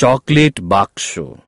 chocolate বাক্স